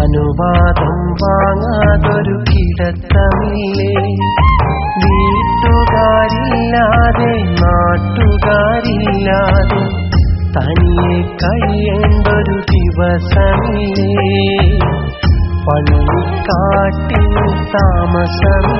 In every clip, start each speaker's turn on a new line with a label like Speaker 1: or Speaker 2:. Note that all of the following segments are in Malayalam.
Speaker 1: അനുവാദം വാങ്ങാതൊരു കിടത്തമില്ലേ? വീട്ടുകാരില്ലാതെ നാട്ടുകാരില്ലാതെ തനിയെ കഴിയേണ്ടൊരു ദിവസമില്ലേ? പള്ളിക്കാട്ടിൽ താമസമില്ലേ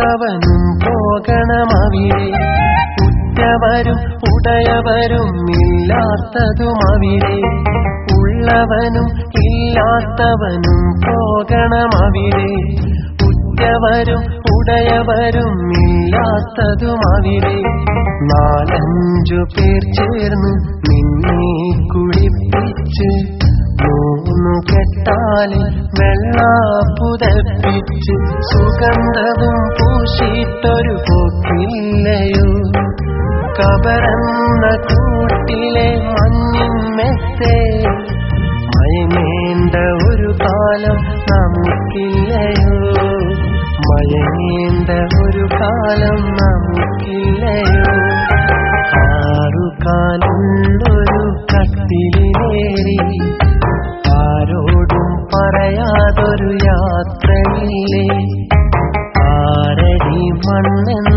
Speaker 1: ഇല്ലാത്തവനും പോകണമവിടെ ഉറ്റവരും ഉടയവരും ഇല്ലാത്തതുമവിടെ ഉള്ളവനും ഇല്ലാത്തവനും പോകണമവിടെ ഉറ്റവരും ഉടയവരും ഇല്ലാത്തതുമവിടെ നാലഞ്ചു പേർ ചേർന്ന് നിന്നെ കെട്ടാലിൽ വെള്ള പുതപ്പിച്ച് സുഗന്ധവും പൂശിട്ടൊരു പോക്കില്ലയോ? കബറന്ന കൂട്ടിലെ മഞ്ഞിൻ മെത്തേ ഒരു കാലം നമുക്കില്ലയോ? മയങ്ങേണ്ട ഒരു കാലം നമുക്കില്ലയോ? ആറുകാലുള്ളൊരു കത്തിലേറി പറയാതൊരു യാത്രയില്ലേ ആരടി മണ്ണെന്ന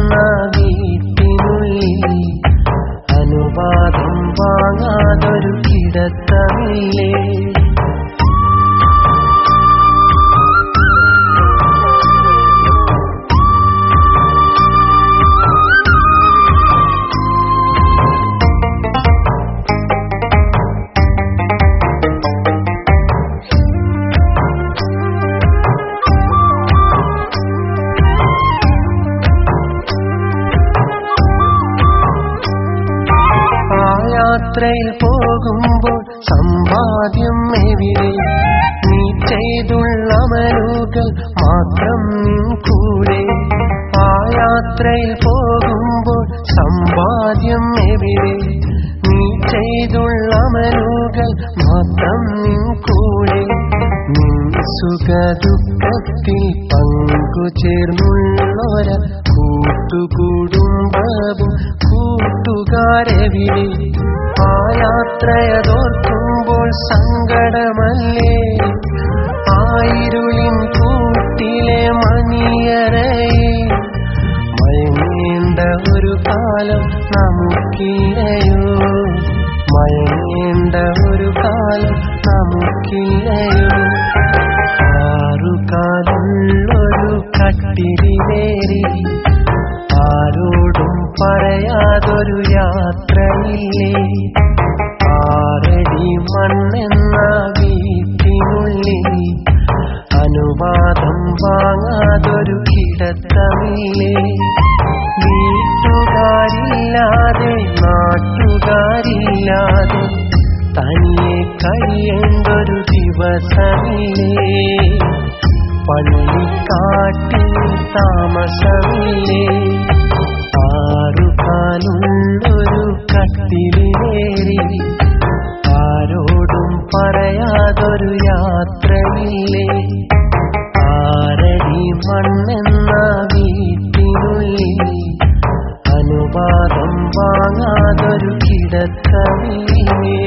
Speaker 1: യാത്രയിൽ പോകുമ്പോൾ സമ്പാദ്യം എവിടെ? നീ ചെയ്തുള്ള മനുകൾ മാത്രം നിൻ കൂടെ. ആ യാത്രയിൽ പോകുമ്പോൾ സമ്പാദ്യം എവിടെ? നീ ചെയ്തുള്ള മനുകൾ മാത്രം നിൻ കൂടെ. ദുഃഖത്തിൽ സുഖദുഃഖത്തിൽ പങ്കുചേർന്നുള്ളൊര കൂട്ടുകുടുംബവും കൂട്ടുകാരെവിടെ ആ യാത്രയതോർക്കുമ്പോൾ സങ്കടമല്ലേ? പറയാതൊരു യാത്രയില്ലേ ആറടി മണ്ണെന്ന വീട്ടിനുള്ളിൽ അനുവാദം വാങ്ങാതൊരു കിടത്തമില്ലേ? വീട്ടുകാരില്ലാതെ നാട്ടുകാരില്ലാതെ തനിയെ കഴിയേണ്ടൊരു ദിവസമില്ലേ? പള്ളിക്കാട്ടിൽ താമസമില്ലേ? പോലെ ആരടി മണ്ണെന്ന വീട്ടിനുള്ളിൽ അനുവാദം വാങ്ങാതൊരു കിടക്കവിയേ